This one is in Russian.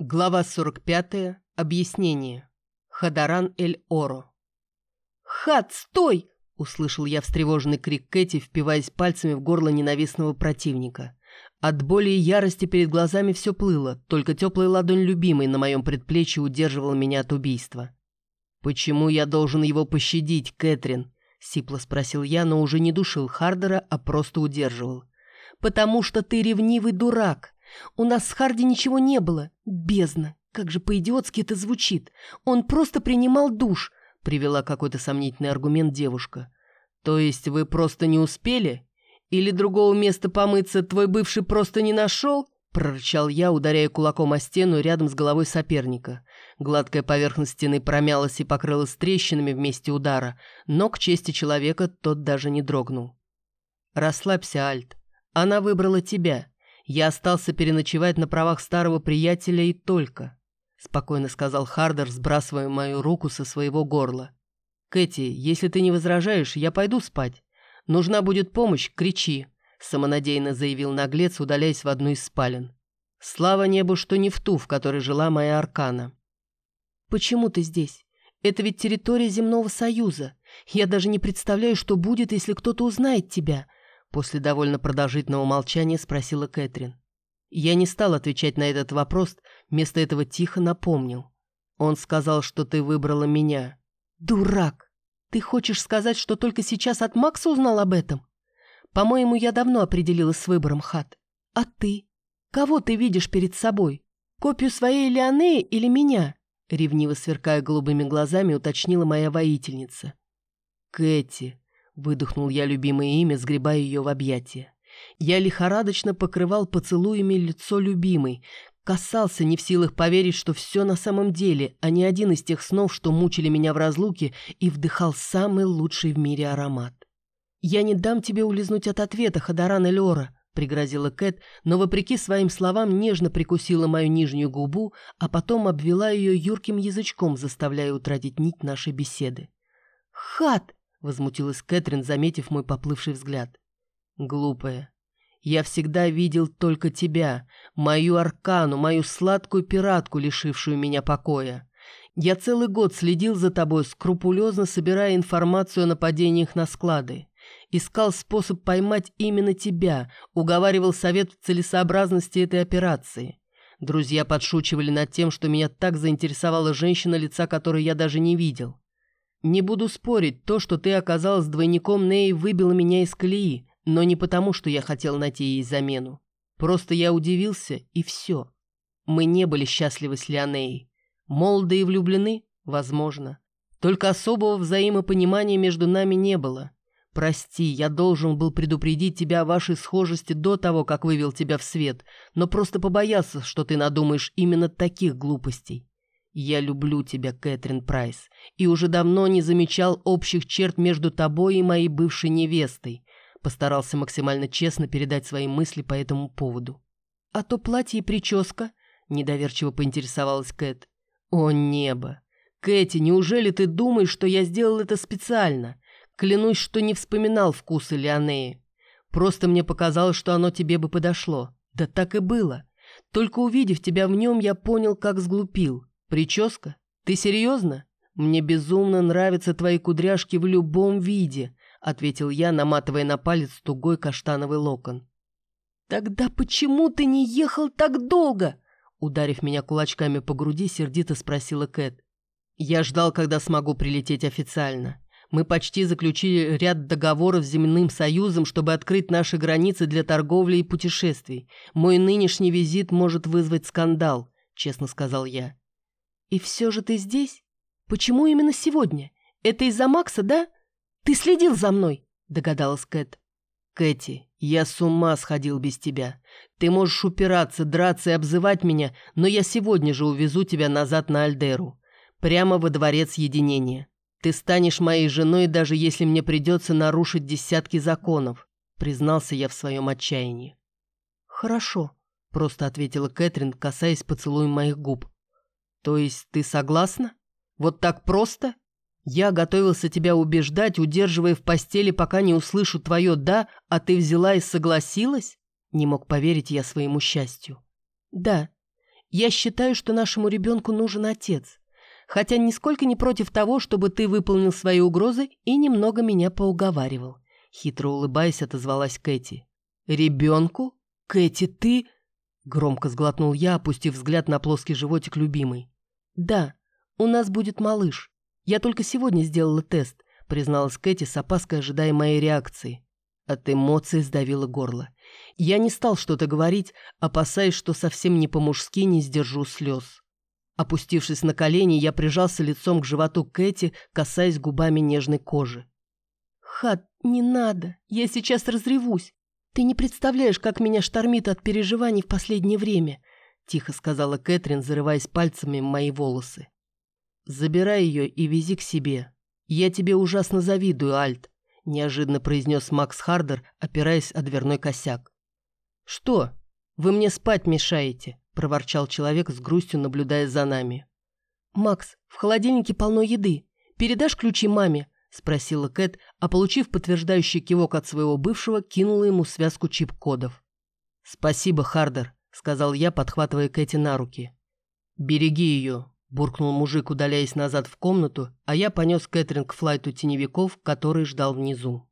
Глава 45. Объяснение. Хадаран Эль-Оро. «Хат, стой!» – услышал я встревоженный крик Кэти, впиваясь пальцами в горло ненавистного противника. От боли и ярости перед глазами все плыло, только теплая ладонь любимой на моем предплечье удерживала меня от убийства. «Почему я должен его пощадить, Кэтрин?» – сипло спросил я, но уже не душил Хардера, а просто удерживал. «Потому что ты ревнивый дурак!» У нас с Харди ничего не было. Бездна. Как же по-идиотски это звучит. Он просто принимал душ, привела какой-то сомнительный аргумент девушка. То есть вы просто не успели? Или другого места помыться твой бывший просто не нашел? Прорычал я, ударяя кулаком о стену рядом с головой соперника. Гладкая поверхность стены промялась и покрылась трещинами вместе удара, но, к чести человека, тот даже не дрогнул. «Расслабься, Альт. Она выбрала тебя. Я остался переночевать на правах старого приятеля и только», — спокойно сказал Хардер, сбрасывая мою руку со своего горла. «Кэти, если ты не возражаешь, я пойду спать. Нужна будет помощь, кричи», — самонадеянно заявил наглец, удаляясь в одну из спален. «Слава небу, что не в ту, в которой жила моя Аркана». «Почему ты здесь? Это ведь территория Земного Союза. Я даже не представляю, что будет, если кто-то узнает тебя», После довольно продолжительного молчания спросила Кэтрин. Я не стал отвечать на этот вопрос, вместо этого тихо напомнил. Он сказал, что ты выбрала меня. Дурак! Ты хочешь сказать, что только сейчас от Макса узнал об этом? По-моему, я давно определилась с выбором хат. А ты? Кого ты видишь перед собой? Копию своей Леонеи или меня? Ревниво сверкая голубыми глазами, уточнила моя воительница. Кэти, Выдохнул я любимое имя, сгребая ее в объятия. Я лихорадочно покрывал поцелуями лицо любимой, касался, не в силах поверить, что все на самом деле, а не один из тех снов, что мучили меня в разлуке, и вдыхал самый лучший в мире аромат. «Я не дам тебе улизнуть от ответа, Хадаран Эльора», — пригрозила Кэт, но, вопреки своим словам, нежно прикусила мою нижнюю губу, а потом обвела ее юрким язычком, заставляя утратить нить нашей беседы. «Хат!» Возмутилась Кэтрин, заметив мой поплывший взгляд. Глупая. Я всегда видел только тебя, мою аркану, мою сладкую пиратку, лишившую меня покоя. Я целый год следил за тобой, скрупулезно собирая информацию о нападениях на склады. Искал способ поймать именно тебя, уговаривал совет в целесообразности этой операции. Друзья подшучивали над тем, что меня так заинтересовала женщина, лица которой я даже не видел. Не буду спорить, то, что ты оказалась двойником Неи, выбило меня из колеи, но не потому, что я хотел найти ей замену. Просто я удивился, и все. Мы не были счастливы с Леонеей. Молоды и влюблены? Возможно. Только особого взаимопонимания между нами не было. Прости, я должен был предупредить тебя о вашей схожести до того, как вывел тебя в свет, но просто побоялся, что ты надумаешь именно таких глупостей. «Я люблю тебя, Кэтрин Прайс, и уже давно не замечал общих черт между тобой и моей бывшей невестой», постарался максимально честно передать свои мысли по этому поводу. «А то платье и прическа?» – недоверчиво поинтересовалась Кэт. «О, небо! Кэти, неужели ты думаешь, что я сделал это специально? Клянусь, что не вспоминал вкусы Леонеи. Просто мне показалось, что оно тебе бы подошло. Да так и было. Только увидев тебя в нем, я понял, как сглупил. «Прическа? Ты серьезно? Мне безумно нравятся твои кудряшки в любом виде», ответил я, наматывая на палец тугой каштановый локон. «Тогда почему ты не ехал так долго?» Ударив меня кулачками по груди, сердито спросила Кэт. «Я ждал, когда смогу прилететь официально. Мы почти заключили ряд договоров с Земным Союзом, чтобы открыть наши границы для торговли и путешествий. Мой нынешний визит может вызвать скандал», — честно сказал я. «И все же ты здесь? Почему именно сегодня? Это из-за Макса, да? Ты следил за мной?» – догадалась Кэт. «Кэти, я с ума сходил без тебя. Ты можешь упираться, драться и обзывать меня, но я сегодня же увезу тебя назад на Альдеру. Прямо во дворец единения. Ты станешь моей женой, даже если мне придется нарушить десятки законов», – признался я в своем отчаянии. «Хорошо», – просто ответила Кэтрин, касаясь поцелуем моих губ. «То есть ты согласна? Вот так просто? Я готовился тебя убеждать, удерживая в постели, пока не услышу твое «да», а ты взяла и согласилась?» Не мог поверить я своему счастью. «Да, Я считаю, что нашему ребенку нужен отец. Хотя нисколько не против того, чтобы ты выполнил свои угрозы и немного меня поуговаривал. Хитро улыбаясь, отозвалась Кэти. «Ребенку? Кэти, ты...» Громко сглотнул я, опустив взгляд на плоский животик любимый. «Да, у нас будет малыш. Я только сегодня сделала тест», призналась Кэти с опаской, ожидая моей реакции. От эмоций сдавило горло. Я не стал что-то говорить, опасаясь, что совсем не по-мужски не сдержу слез. Опустившись на колени, я прижался лицом к животу Кэти, касаясь губами нежной кожи. «Хат, не надо, я сейчас разревусь. Ты не представляешь, как меня штормит от переживаний в последнее время», тихо сказала Кэтрин, зарываясь пальцами в мои волосы. «Забирай ее и вези к себе. Я тебе ужасно завидую, Альт неожиданно произнес Макс Хардер, опираясь о дверной косяк. «Что? Вы мне спать мешаете?» – проворчал человек с грустью, наблюдая за нами. «Макс, в холодильнике полно еды. Передашь ключи маме?» – спросила Кэт, а, получив подтверждающий кивок от своего бывшего, кинула ему связку чип-кодов. «Спасибо, Хардер», – сказал я, подхватывая Кэти на руки. «Береги ее, буркнул мужик, удаляясь назад в комнату, а я понес Кэтрин к флайту теневиков, который ждал внизу.